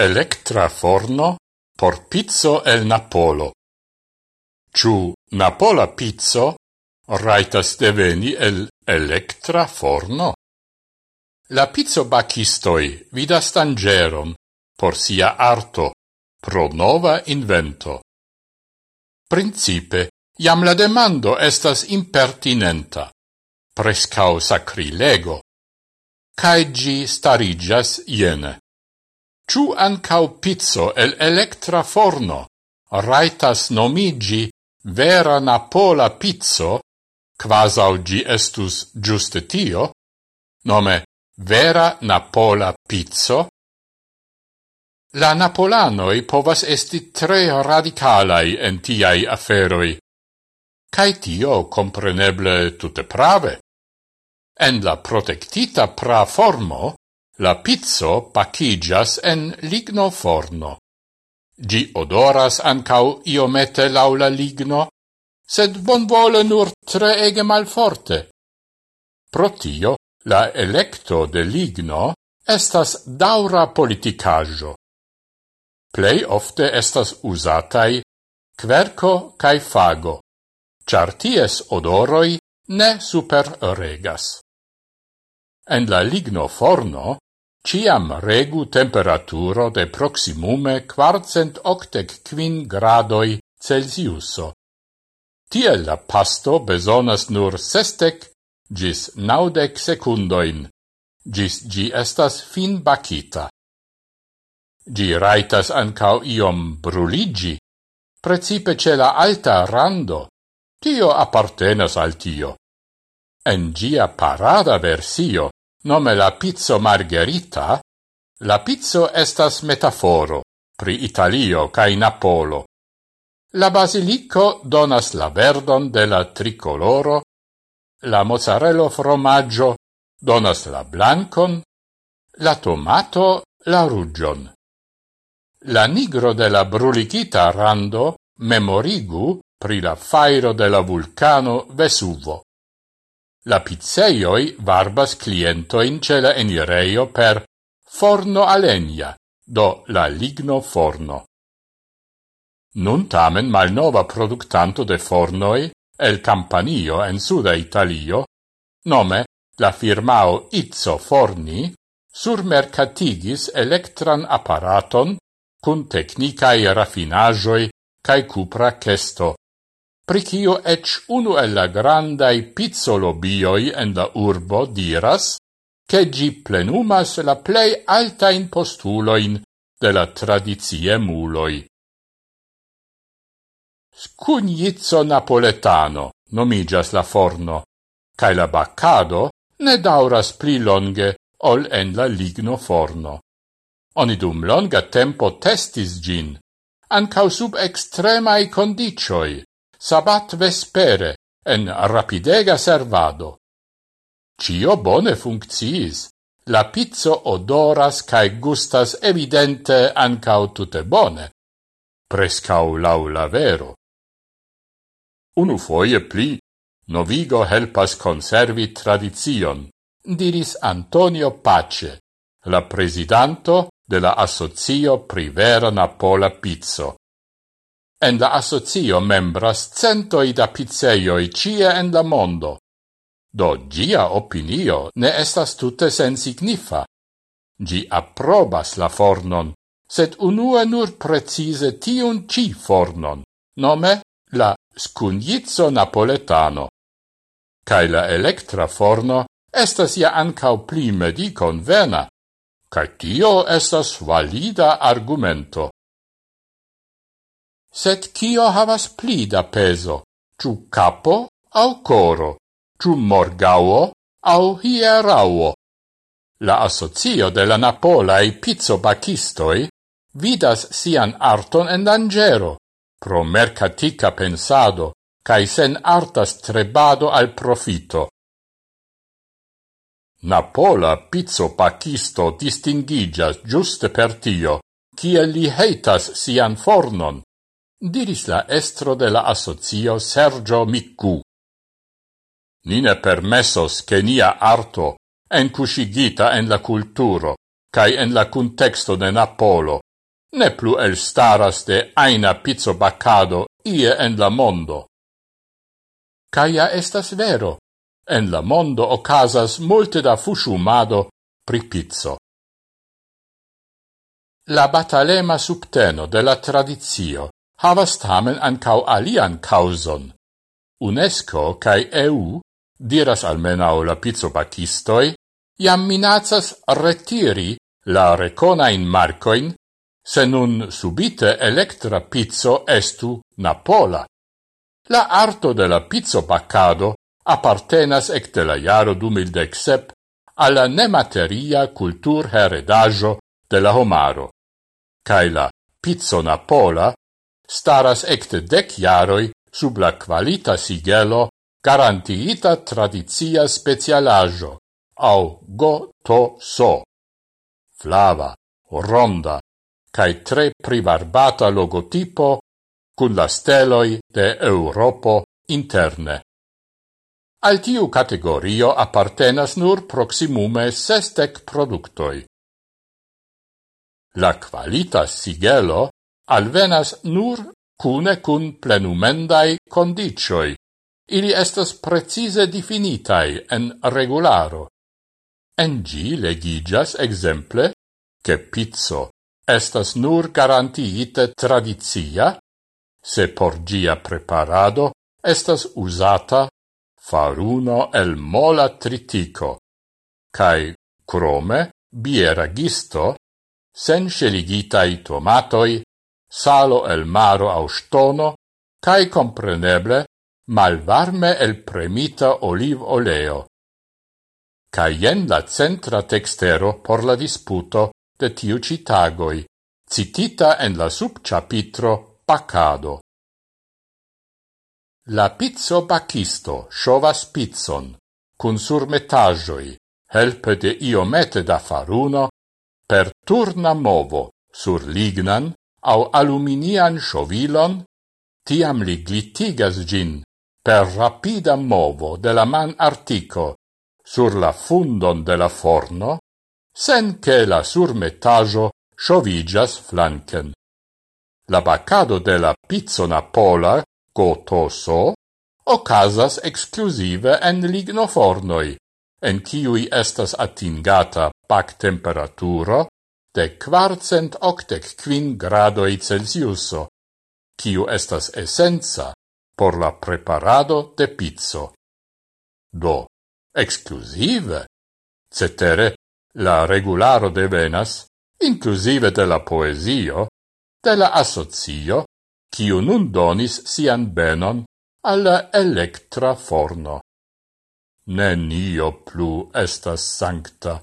Electra forno por pizzo el Napolo. Ciu Napola pizzo raitas deveni el Electra forno? La pizzo bacistoi vidas tangeron por sia arto pro nova invento. Principe, iam la demando estas impertinenta, prescau sacrilego, cae gi starigas iene. Ciu ancau pizzo el electra forno raitas nomigi vera Napola pizzo, quasau gi estus giuste tio, nome vera Napola pizzo, La napolanoi povas esti tre radicalai en tiai aferoi. Cai tio compreneble tutte prave. En la protectita pra formo, La pizzo pacigias en ligno forno. Gi odoras ancau iomete laula ligno, sed bonvole nur treege malforte. Pro tio, la electo de ligno estas daura politicaggio. Plei ofte estas usatai querco cae fago, char ties odoroi ne superregas. En la ligno forno Ciam regu temperaturo de proximume quarcent octec quin gradoi Celsiuso. Tiel la pasto besonas nur sestec gis naudec secundoin, gis gi estas fin bacita. Gi raitas ancao iom bruligi, precipe ce la alta rando, tio appartenas al tio. En gia parada versio, nome la pizzo margherita, la pizzo estas metaforo pri Italio cae Napolo. La basilico donas la verdon de la tricoloro, la mozzarella formaggio donas la blancon, la tomato la rugion. La nigro de la brulicita rando memorigu pri la fairo de la vulcano Vesuvo. La pizzeioi varbas clientoin ce la enireio per forno a legna, do la ligno forno. Nun tamen malnova productanto de fornoi el Campanio en suda Italio, nome la firmao Izzo Forni, surmercatigis electran apparaton cun technicae raffinajoi cae cupra cesto, pricio ec unu el la grandai pizzolobioi en la urbo diras, che gi plenumas la plei altain postuloin de la tradizie muloi. Scugnizzo napoletano nomigas la forno, cae la baccado ne dauras pli longe ol en la ligno forno. Oni dum longa tempo testis gin, ancau sub extremai condicioi, sabat vespere, en rapidega servado. Cio bone funcciis. La pizzo odoras cae gustas evidente ancau tute bone. Prescau laula vero. Unu foie pli, novigo helpas conservi tradizion, diris Antonio Pace, la presidanto de la Associo Privera Napola Pizzo. En la asocio membras centoi da pizzeioi cie en la mondo. Do gia opinio ne estas tutte sen signifa. Gi approbas la fornon, sed unue nur precise tiun ci fornon, nome la scugnizzo napoletano. Cai la electra forno estas ja ancau pli mediconvena, cai tio estas valida argumento sed kio havas pli da peso, ciu capo au coro, ciu morgao au hierao. La asocio de la pizzo bacistoi vidas sian arton en dangero, pro mercatica pensado, cae sen artas strebado al profito. Napola pizzo pacisto distingigas giuste per tio, cie li heitas sian fornon, diris la estro de la asocio Sergio Miccu. Nine permessos che nia arto, encusigita en la culturo, cae en la contexto de Napolo, ne plu elstaras de aina pizzo baccado ie en la mondo. Caia estas vero, en la mondo ocasas multe da fusciumado pri pizzo. La batalema subteno de la tradizio havas tamen ancau alian causon. UNESCO cae EU, diras almenau la pizzobacistoi, iam minacas retiri la reconain marcoin, se nun subite electra pizzo estu Napola. La arto de la pizzobaccado appartenas ecte la iaro 2017 alla nemateria cultur heredajo de la homaro, cae la pizzo Napola staras ecte dec jaroi sub la qualita sigelo garantiita tradizia specialaggio, au go to so. Flava, ronda, cae tre privarbata logotipo cun la steloi de Europo interne. Al tiu categorio appartenas nur proximume sestec productoi. La qualita sigelo alvenas nur cune cun plenumendai condicioi. Ili estas precise definitai en regularo. En gi legigas exemple che pizzo estas nur garantiite tradizia, se por gia preparado estas usata faruno el mola tritico, cae crome bieragisto sen sceligitai tomatoi salo el maro au stono, cae compreneble malvarme el premita oliv oleo. Ca jen la centra textero por la disputo de tiu citagoi, citita en la subcapitro Pacado. La pizzo bacisto sciovas pizzon, cun surmetagioi, helpe de iomete da faruno, per turna movo sur lignan, au aluminian shovilon, tiam li glitigas gin per rapida movo de la man artico sur la fundon de la forno, sen che la surmetaggio sciovigas flanken. La bacado de la pizzo napola, gotoso, ocasas exclusive en lignofornoi, en ciui estas atingata pac temperaturo de quarcent octec quin gradoi Celsiuso, kiu estas essenza por la preparado de pizzo. Do, exclusive, cetere, la regularo devenas, inclusive de la poesio, de la associo, quiu nun donis sian benon alla electra forno. Nenio plu estas sancta